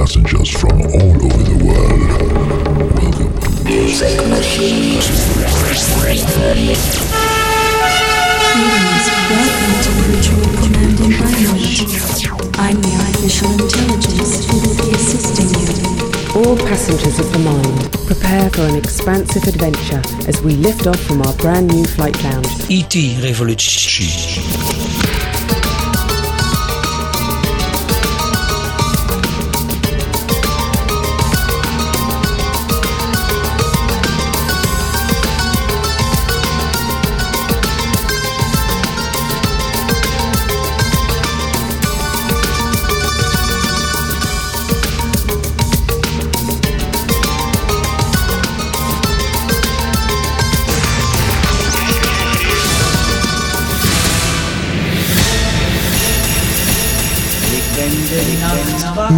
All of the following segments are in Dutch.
passengers from all over the world. Welcome to Music Machine. Greetings. Welcome to Virtual Command Environment. I'm the artificial intelligence who will be assisting you. All passengers of the mind, prepare for an expansive adventure as we lift off from our brand new flight lounge. ET Revolutie.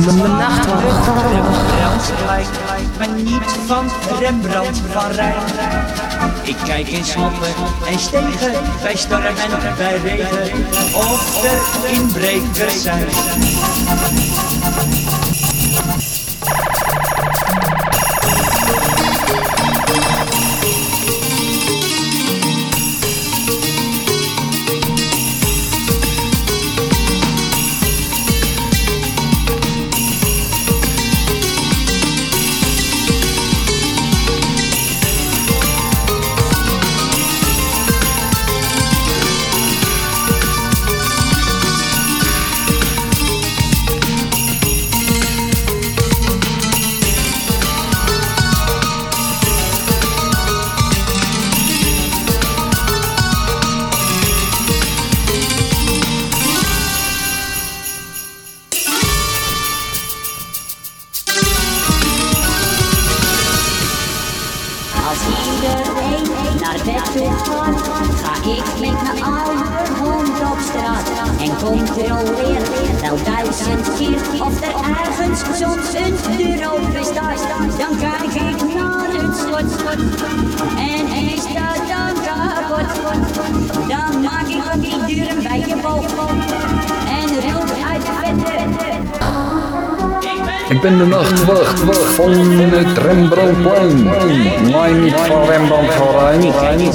Nachtwacht. Maar niet van Rembrandt van Rijn. Ik kijk in sloppen en stegen, bij storm en bij regen, of er inbrekers zijn.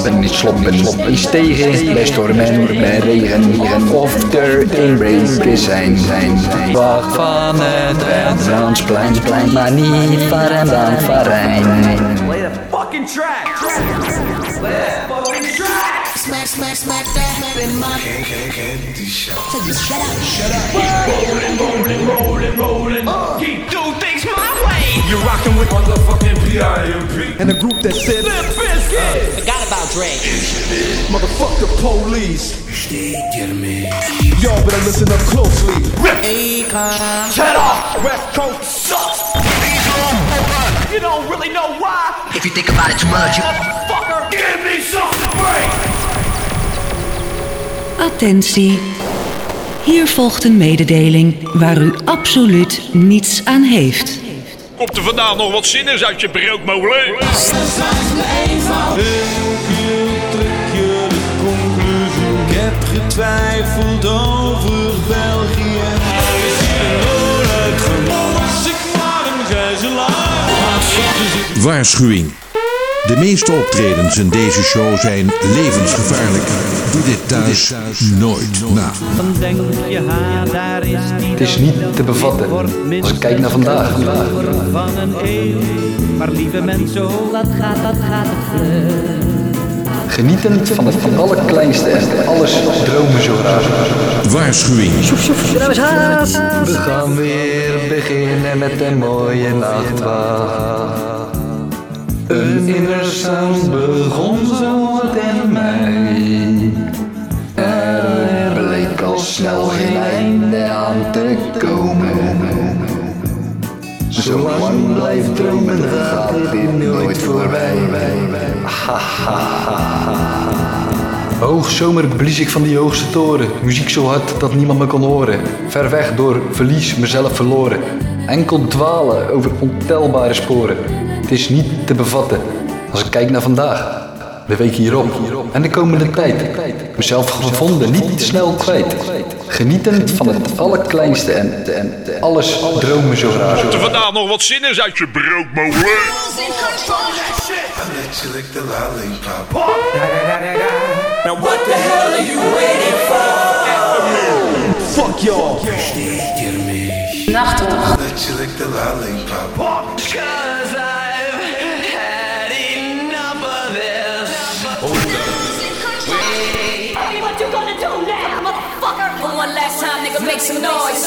Ben niet slop, ben slop. Ik stegen bij storm en bij regen. Of er inbrekers zijn, zijn, zijn. Wacht van het Rembrandtplein, plein, maar niet van Rembrandt van Rijn. Play the fucking track! Smack, smack, smack that in my. Keep do things my! You're rocking with motherfucking P.I.M.P. And a group that said, Limp Bizkit! Forgot about Dre. motherfuck the police. Y'all better listen up closely. Shut off! West Coast sucks! You don't really know why? If you think about it too much, you. Motherfucker! Give me something to break! Attentie. Hier volgt een mededeling waar u absoluut niets aan heeft. Komt er vandaag nog wat zinnigs uit je broodmolen? Ik heb getwijfeld over België. Waarschuwing. De meeste optredens in deze show zijn levensgevaarlijk. Doe dit thuis nooit na. Dan denk je, ha, daar is die Het is niet te bevatten als ik kijk naar vandaag. van een eeuw. Maar lieve mensen, oh, wat gaat, dat gaat het vlug. Genietend van het van allerkleinste en alles dromen zo raar. Waarschuwing. We gaan weer beginnen met een mooie nachtwacht. Een inner begon zo in mij. Er bleek al snel geen einde aan te komen. Zolang blijft dromen gaat dit nooit voorbij. Ha, ha. Hoogzomer blies ik van die hoogste toren. Muziek zo hard dat niemand me kon horen. Ver weg door verlies mezelf verloren. Enkel dwalen over ontelbare sporen. Het is niet te bevatten. Als ik kijk naar vandaag, de weken hierop en de komende tijd. Mezelf gevonden, niet te snel kwijt. Genietend van het allerkleinste en, en alles dromen zo graag. Komt er vandaag nog wat zin is uit je broodmolen? Fuck y'all. make some noise.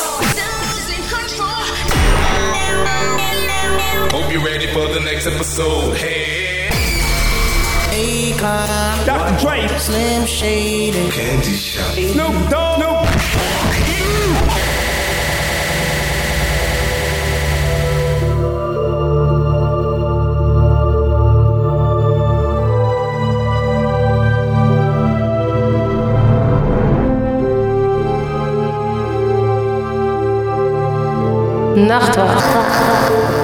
Hope you're ready for the next episode. Hey. Akon, Dr. Dre, Slim Shady, Candy Shop, Snoop Dogg, Snoop Nachtwacht.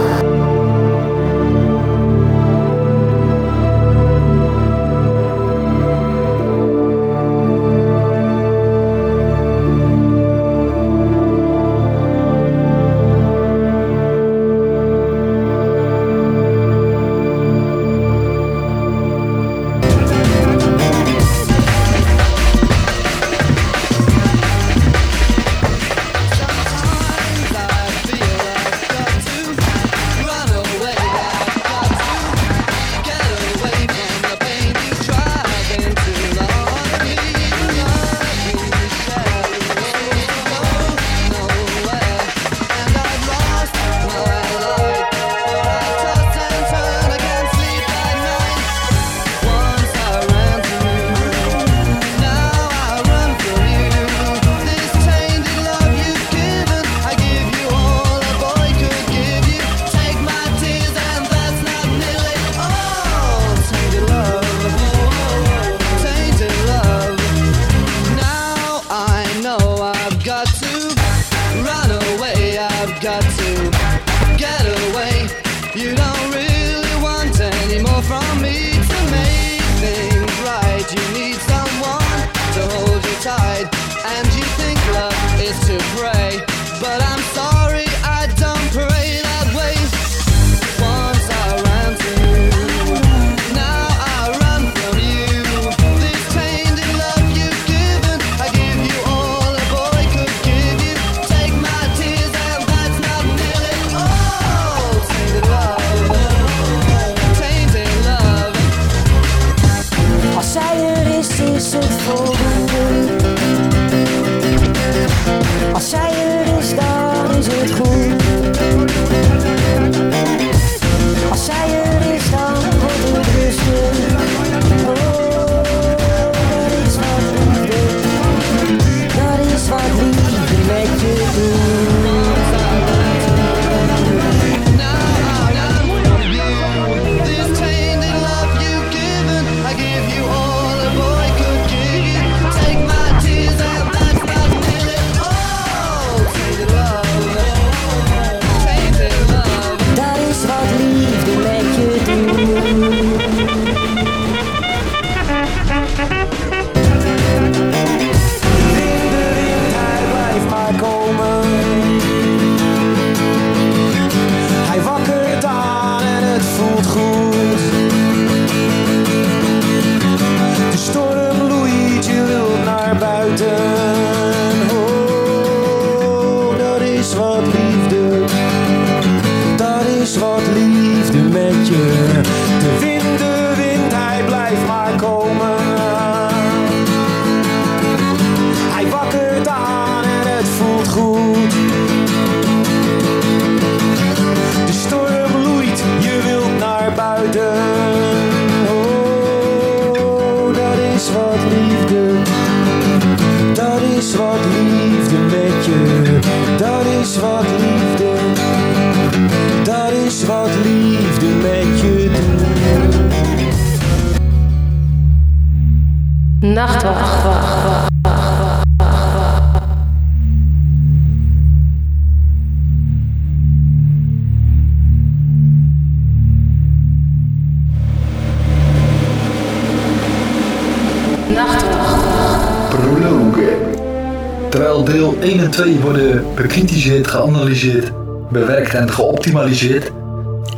Deel 1 en 2 worden bekritiseerd, geanalyseerd, bewerkt en geoptimaliseerd,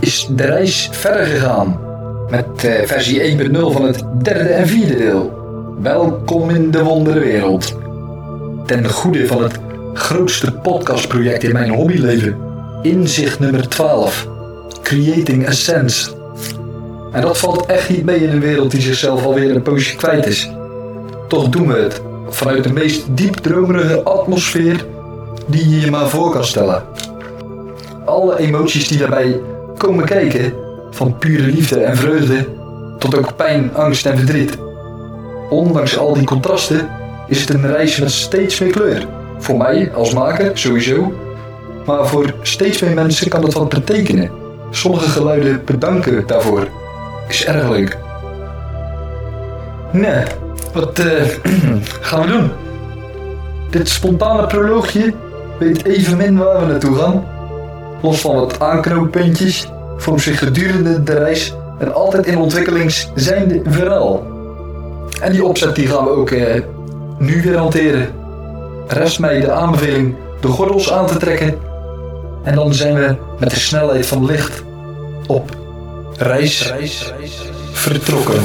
is de reis verder gegaan met eh, versie 1.0 van het derde en vierde deel. Welkom in de wonderenwereld. Ten goede van het grootste podcastproject in mijn hobbyleven. Inzicht nummer 12. Creating a Sense. En dat valt echt niet mee in een wereld die zichzelf alweer een poosje kwijt is. Toch doen we het vanuit de meest diepdromerige atmosfeer die je je maar voor kan stellen. Alle emoties die daarbij komen kijken, van pure liefde en vreugde tot ook pijn, angst en verdriet. Ondanks al die contrasten is het een reis met steeds meer kleur. Voor mij als maker sowieso, maar voor steeds meer mensen kan het wat betekenen. Sommige geluiden bedanken daarvoor. Is erg leuk. Nee, wat eh, gaan we doen? Dit spontane proloogje weet evenmin waar we naartoe gaan. Los van wat aanknooppuntjes vormt zich gedurende de reis een altijd in ontwikkeling zijnde verhaal. En die opzet die gaan we ook eh, nu weer hanteren. Rest mij de aanbeveling de gordels aan te trekken. En dan zijn we met de snelheid van licht op reis, vertrokken.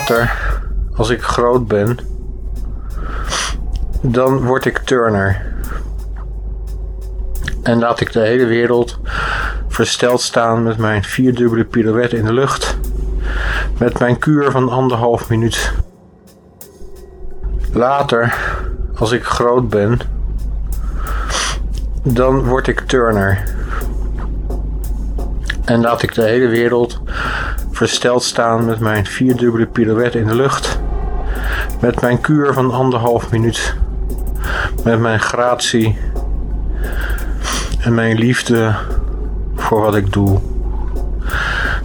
Later, als ik groot ben, dan word ik turner. En laat ik de hele wereld versteld staan met mijn vierdubbele pirouette in de lucht. Met mijn kuur van anderhalf minuut. Later, als ik groot ben, dan word ik turner. En laat ik de hele wereld versteld staan met mijn vierdubbele pirouette in de lucht. Met mijn kuur van anderhalf minuut. Met mijn gratie. En mijn liefde voor wat ik doe.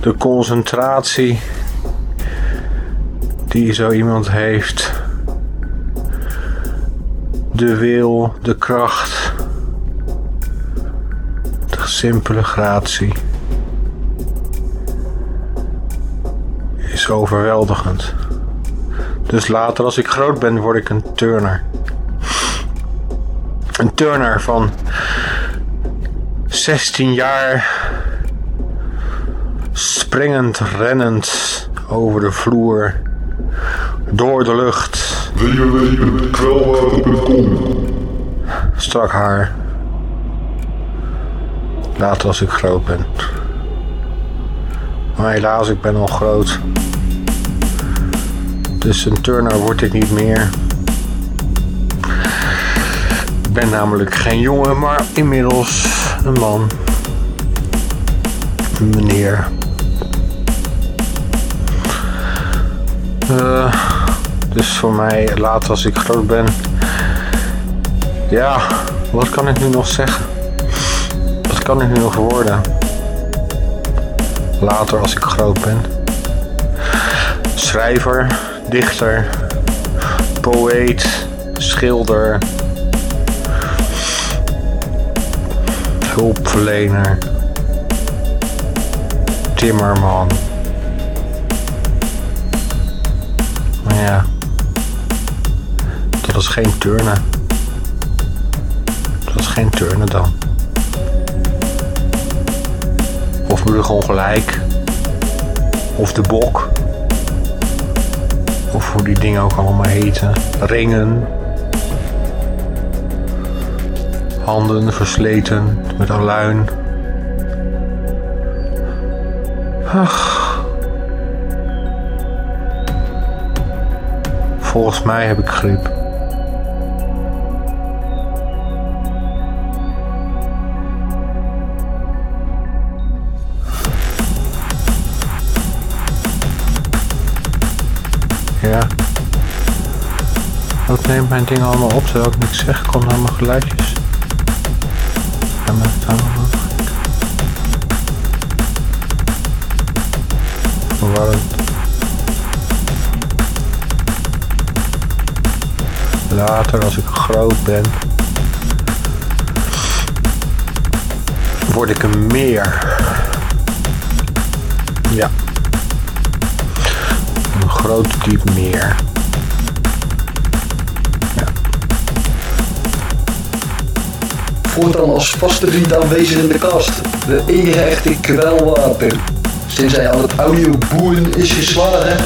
De concentratie die zo iemand heeft. De wil, de kracht. De simpele gratie. Is overweldigend. Dus later als ik groot ben word ik een turner. Een turner van 16 jaar. Springend, rennend over de vloer. Door de lucht. Strak haar. Later als ik groot ben. Maar helaas, ik ben al groot. Dus een turner word ik niet meer. Ik ben namelijk geen jongen, maar inmiddels een man. Een meneer. Eh, dus voor mij, later als ik groot ben. Ja, wat kan ik nu nog zeggen? Wat kan ik nu nog worden? Later als ik groot ben. Schrijver, dichter, poëet, schilder, hulpverlener, timmerman. Ja, dat is geen turnen. Dat is geen turnen dan. Of burgerongelijk. Of de bok. Of hoe die dingen ook allemaal heten. Ringen. Handen versleten met aluin. Ach. Volgens mij heb ik griep. Neemt mijn ding allemaal op terwijl ik niks zeg? Naar mijn geluidjes. Het allemaal. Later, als ik groot ben, word ik een meer. Ja. Een groot diep meer. Voortaan als vaste vriend aanwezig in de kast. De enige echte kwelwater. Sinds hij aan het audioboeren is geslagen,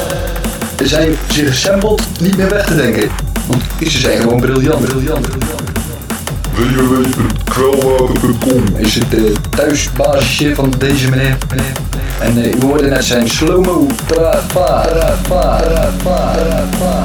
zijn ze gesampled niet meer weg te denken. Want ze zijn gewoon briljant, briljant, briljant. www.kwelwater.com Is het uh, thuisbasisje van deze meneer. En uh, u hoorde net zijn slow-mo. Tra, fa, tra, fa, tra, fa, tra, fa.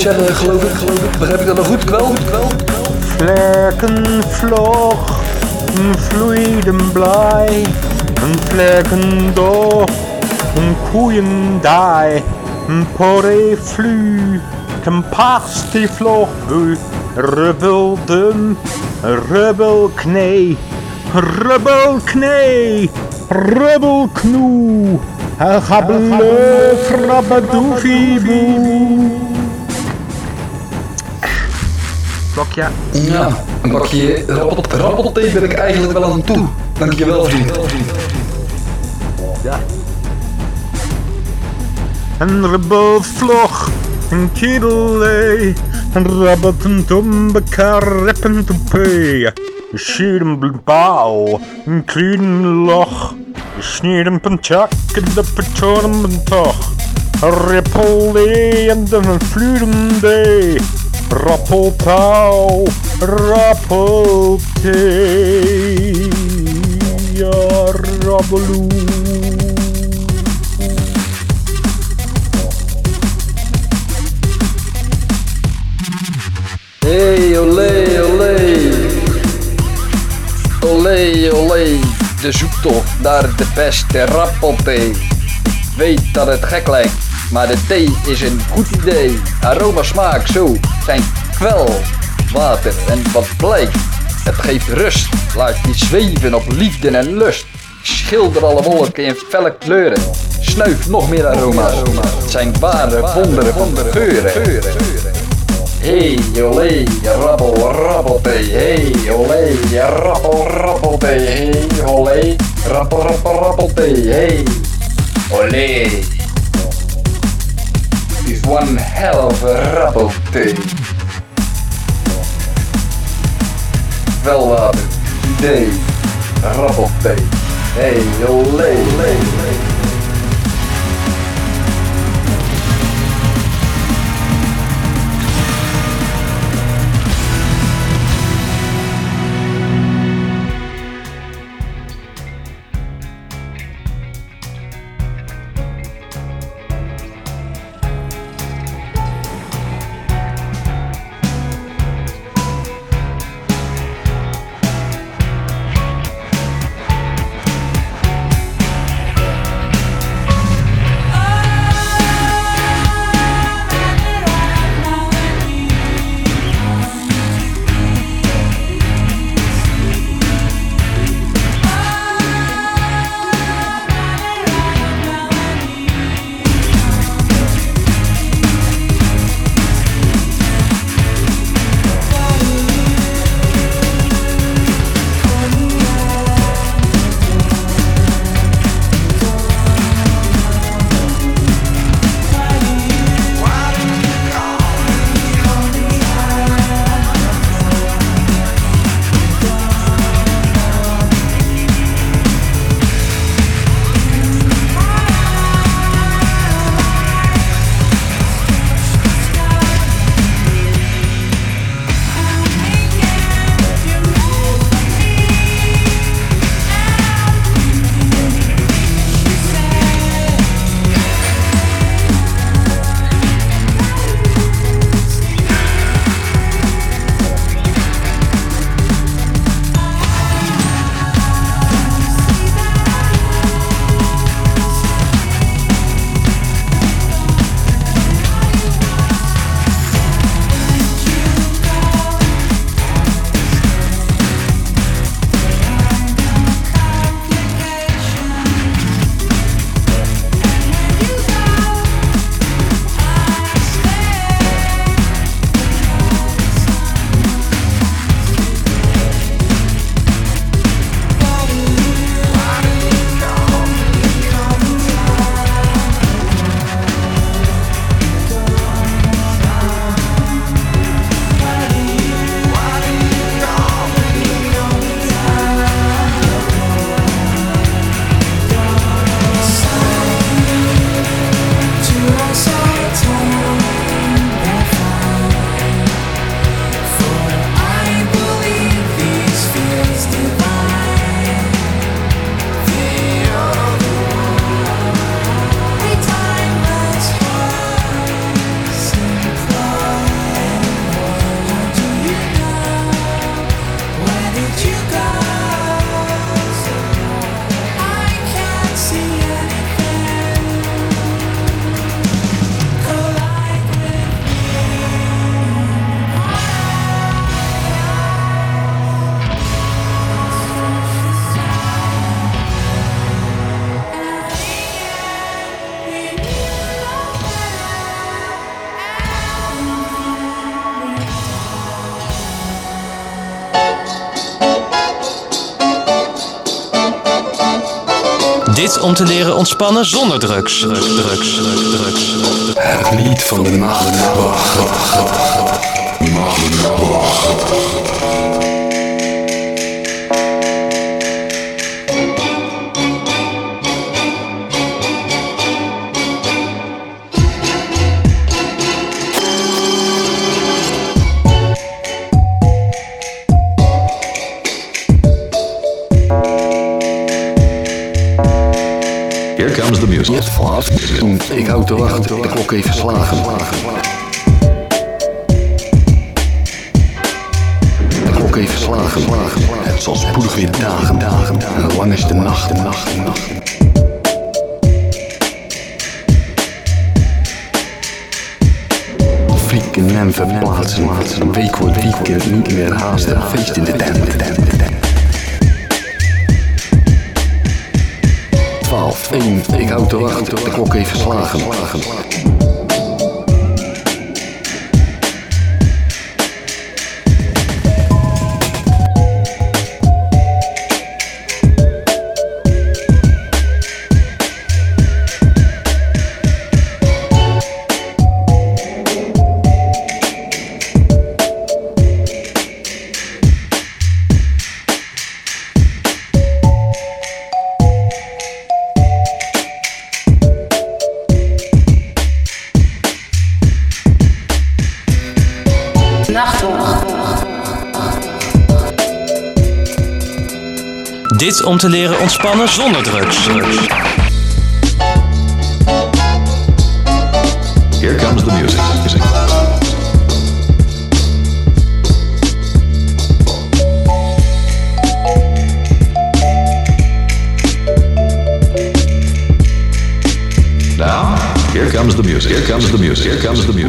Zeggen, geloof ik. Geloof ik. Begrijp ik dat nog goed, kwel? kwel? Vlekkenvlog, een vloeiden blij, een vlekkendoog, een koeiendaai, een poré flu, een paas die vlog rubbelden, rubbelknee, rubbelknee, rubbelknoe, gabbele, frabbadoefie Blokje. Ja, een bakje rappelt, rappelthee ben ik eigenlijk wel aan toe. Dankjewel, vriend. Ja. Een rebelvlog, een kiedelee, een rabbet, een tombekar, reppen toepee. Schieden bouw, een klein loch, sneden pentjak, de patronen toch. Rippelee en de vludende. Rappeltouw, rappelthee, ja, rabbeloe. Hey, olé, olé. Olé, olé. De zoektocht naar de beste rappelthee. Ik weet dat het gek lijkt, maar de thee is een goed idee. Aroma, smaak, zo zijn kwel, water en wat blijkt. Het geeft rust, laat je zweven op liefde en lust. Schilder alle wolken in felle kleuren. Snuif nog meer aroma's. Het zijn ware wonderen van geuren. Hey, olé, rabbel, rabbelthee. Hey, olé, rabbel, rabbelthee. Hey, olé, rabbel, rabbel, rabbelthee. Hey, olé. Is one hell of a rabbelthee. Wel water, idee, rabbelthee. Hey, olé, olé, olé. Dit om te leren ontspannen zonder drugs. Drugs, drugs, drugs, drugs. Het lied van de nacht. Vlaas. Ik hou te wachten. De klok even slagen. De klok even slagen. Het zal spoedig weer dagen, dagen. En lang is de nacht, de nacht, de nacht. Frieken en verplaatsen. Week wordt weekend niet meer haasten. Feest in de tent, de de tent. 1, ik hou te wachten. De klok even slagen. Om te leren ontspannen zonder drugs. Here comes the music. Now, here comes the music. Here comes the music. Here comes the music.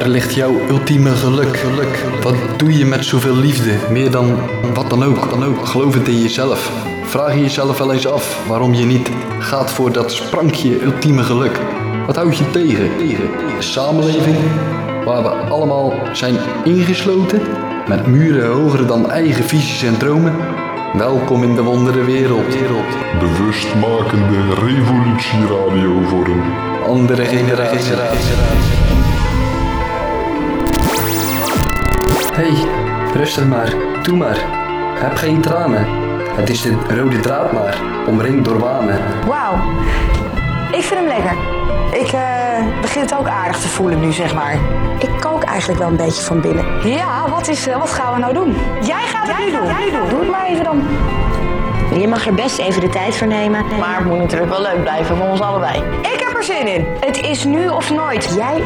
Waar ligt jouw ultieme geluk? geluk? Wat doe je met zoveel liefde? Meer dan wat dan ook. Dan ook. Geloof het in jezelf. Vraag je jezelf wel eens af waarom je niet gaat voor dat sprankje ultieme geluk. Wat houd je tegen? Tegen een samenleving waar we allemaal zijn ingesloten met muren hoger dan eigen visies en dromen. Welkom in de wondere wereld. Bewustmakende revolutieradio voor een Andere generatie. Hey, rustig maar, doe maar. Heb geen tranen. Het is de rode draad maar, omringd door wanen. Wauw, ik vind hem lekker. Ik eh, begin het ook aardig te voelen nu, zeg maar. Ik kook eigenlijk wel een beetje van binnen. Ja, wat, is, eh, wat gaan we nou doen? Jij gaat het nu doen. Jij doen. Doe het maar even dan. Je mag er best even de tijd voor nemen. Maar het moet natuurlijk wel leuk blijven voor ons allebei. Ik heb er zin in. Het is nu of nooit. Jij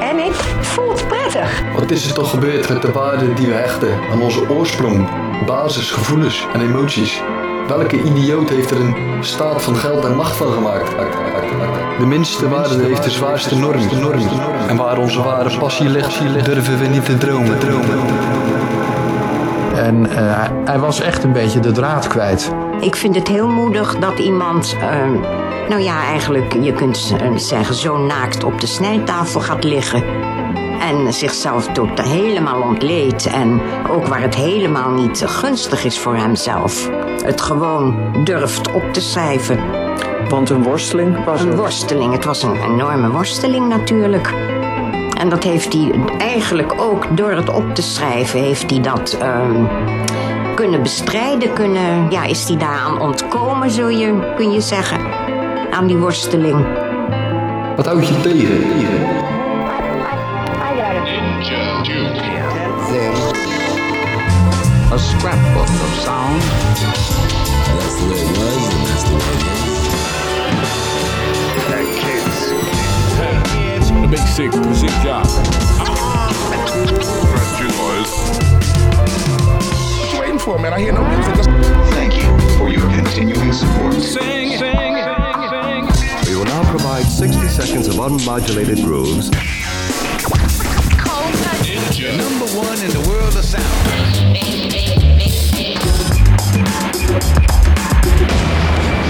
en ik voelt prettig. Wat is er toch gebeurd met de waarden die we hechten aan onze oorsprong, basis, gevoelens en emoties? Welke idioot heeft er een staat van geld en macht van gemaakt? De minste waarde heeft de zwaarste norm. norm. En waar onze ware passie ligt, durven we niet te dromen. dromen. En eh, hij was echt een beetje de draad kwijt. Ik vind het heel moedig dat iemand, eh, nou ja, eigenlijk, je kunt eh, zeggen, zo naakt op de snijtafel gaat liggen. En zichzelf tot helemaal ontleedt. En ook waar het helemaal niet gunstig is voor hemzelf. Het gewoon durft op te schrijven. Want een worsteling was Een worsteling. Het was een enorme worsteling natuurlijk. En dat heeft hij eigenlijk ook door het op te schrijven, heeft hij dat ehm, kunnen bestrijden. Kunnen, ja, is hij daaraan ontkomen, zul je, kun je zeggen. Aan die worsteling. Wat houd je tegen? A scrapbook of sound. That's the way it was, and that's the way it is. Kids. The big sick, sick job. That's you boys. What you waiting for, man? I hear no music. Thank you for your continuing support. Sing, sing, sing, sing. We will now provide 60 seconds of unmodulated grooves. Number one in the world of sound.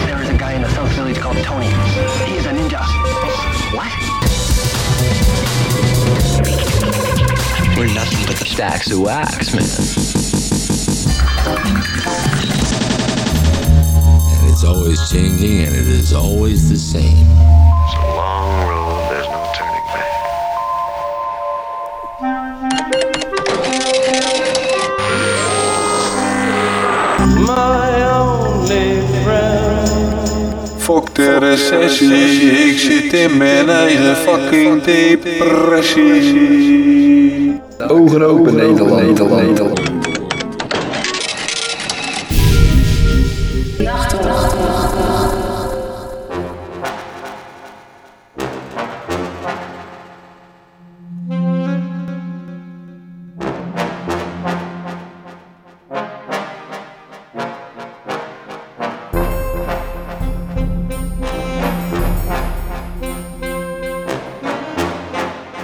There is a guy in the South Village called Tony. He is a ninja. What? We're nothing but the stacks of wax, man. And it's always changing and it is always the same. It's a long road, there's no turning back. My only friend. Fuck de recessie, ik zit in mijn eigen fucking depressie. Ogen open, Nederland. Nederland.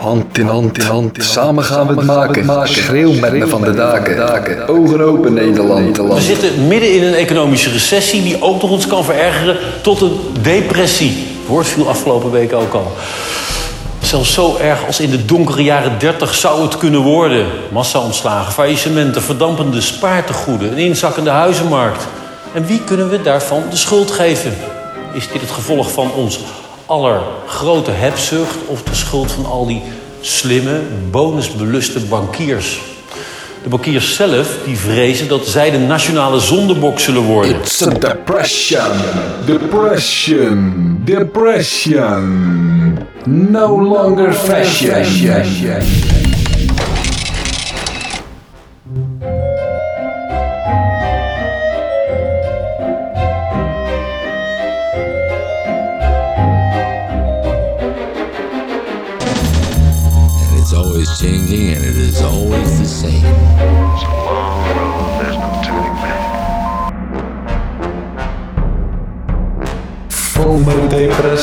Hand in hand in hand, samen gaan we het maken. Schreeuw met me van de daken. Ogen open Nederland. We zitten midden in een economische recessie die ook nog ons kan verergeren tot een depressie. Het woord viel afgelopen week ook al. Zelfs zo erg als in de donkere jaren 30 zou het kunnen worden. Massa-ontslagen, faillissementen, verdampende spaartegoeden, een inzakkende huizenmarkt. En wie kunnen we daarvan de schuld geven? Is dit het gevolg van ons aller grote hebzucht of de schuld van al die slimme, bonusbeluste bankiers? De bankiers zelf die vrezen dat zij de nationale zondebok zullen worden. It's a depression. Depression. Depression. No longer fashion.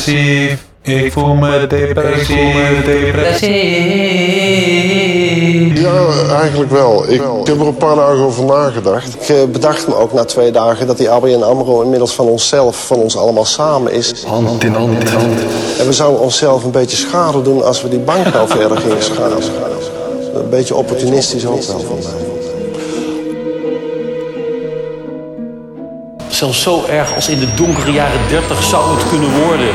Depressief. Ik voel me depressief. depressief. Ja, eigenlijk wel. Ik heb er een paar dagen over nagedacht. Ik eh, bedacht me ook na twee dagen dat die ABN AMRO inmiddels van onszelf, van ons allemaal samen is. Hand in hand in hand. En we zouden onszelf een beetje schade doen als we die bank nou verder gingen schaden. Een beetje opportunistisch ook wel van mij. Zelfs zo erg als in de donkere jaren 30 zou het kunnen worden.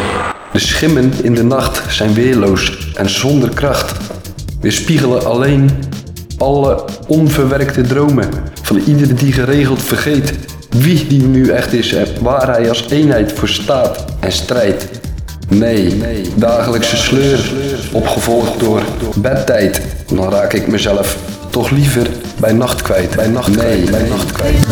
De schimmen in de nacht zijn weerloos en zonder kracht. We spiegelen alleen alle onverwerkte dromen van ieder die geregeld vergeet wie die nu echt is en waar hij als eenheid voor staat en strijdt. Nee, dagelijkse sleur, opgevolgd door bedtijd. Dan raak ik mezelf toch liever bij nacht kwijt. Bij nacht nee, bij nacht kwijt.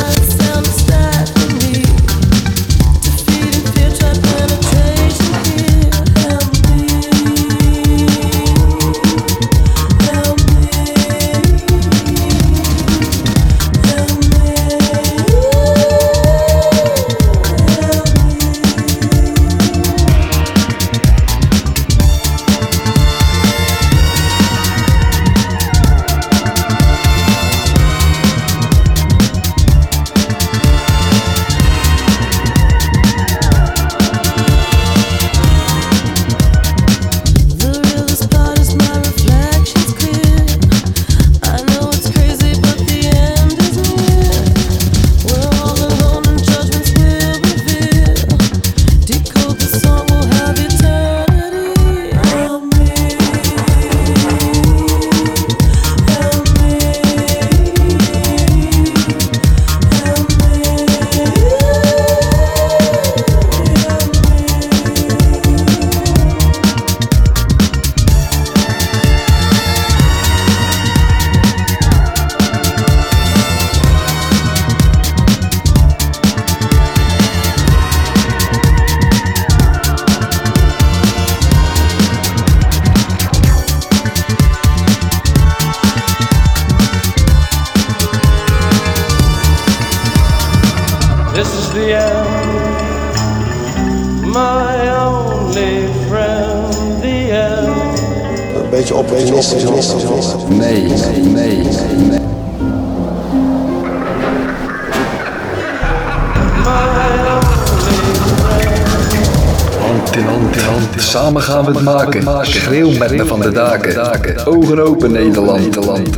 Maken. Schreeuw met me van de daken. Ogen open Nederland.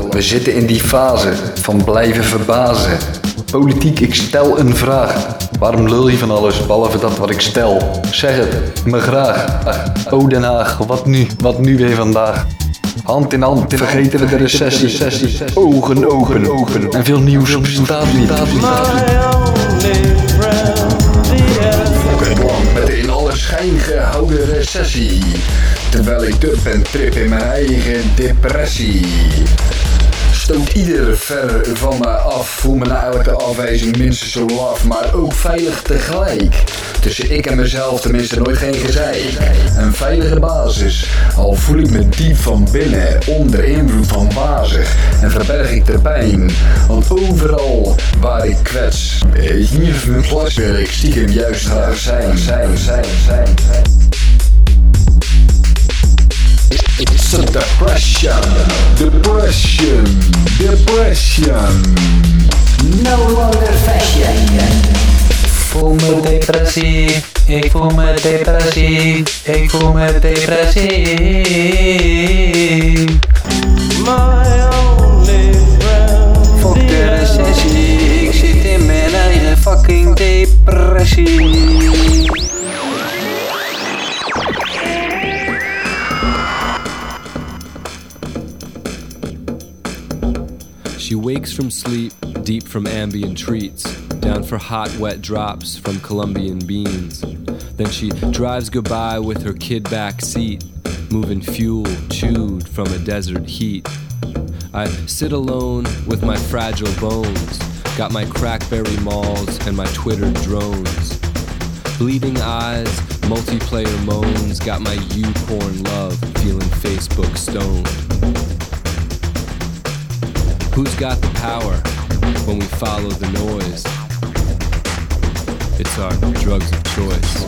We zitten in die fase van blijven verbazen. Politiek, ik stel een vraag. Waarom lul je van alles, behalve dat wat ik stel? Zeg het, me graag. O Den Haag, wat nu? Wat nu weer vandaag? Hand in hand, vergeten we de recessie. Ogen open. En veel nieuws bestaat niet. De in alle schijn gehouden recessie. Terwijl ik dub en trip in mijn eigen depressie. Stoot ieder ver van me af. Voel me na elke afwijzing minstens zo laf, maar ook veilig tegelijk. Tussen ik en mezelf tenminste nooit geen gezeik. Een veilige basis, al voel ik me diep van binnen onder invloed van wazig. En verberg ik de pijn, want overal waar ik kwets. Hier van mijn klas wil ik stiekem juist graag zijn, zijn, zijn, zijn, zijn. It's a depression, depression, depression. No longer fashion. voel me depressief, ik voel me depressief, ik voel me depressief. My only friend. Fuck de recessie, ik zit in mijn eigen fucking depressie. She wakes from sleep, deep from Ambien treats, down for hot, wet drops from Colombian beans. Then she drives goodbye with her kid back seat, moving fuel chewed from a desert heat. I sit alone with my fragile bones, got my crackberry malls and my Twitter drones. Bleeding eyes, multiplayer moans, got my U-porn love, feeling Facebook stoned. Who's got the power when we follow the noise? It's our drugs of choice.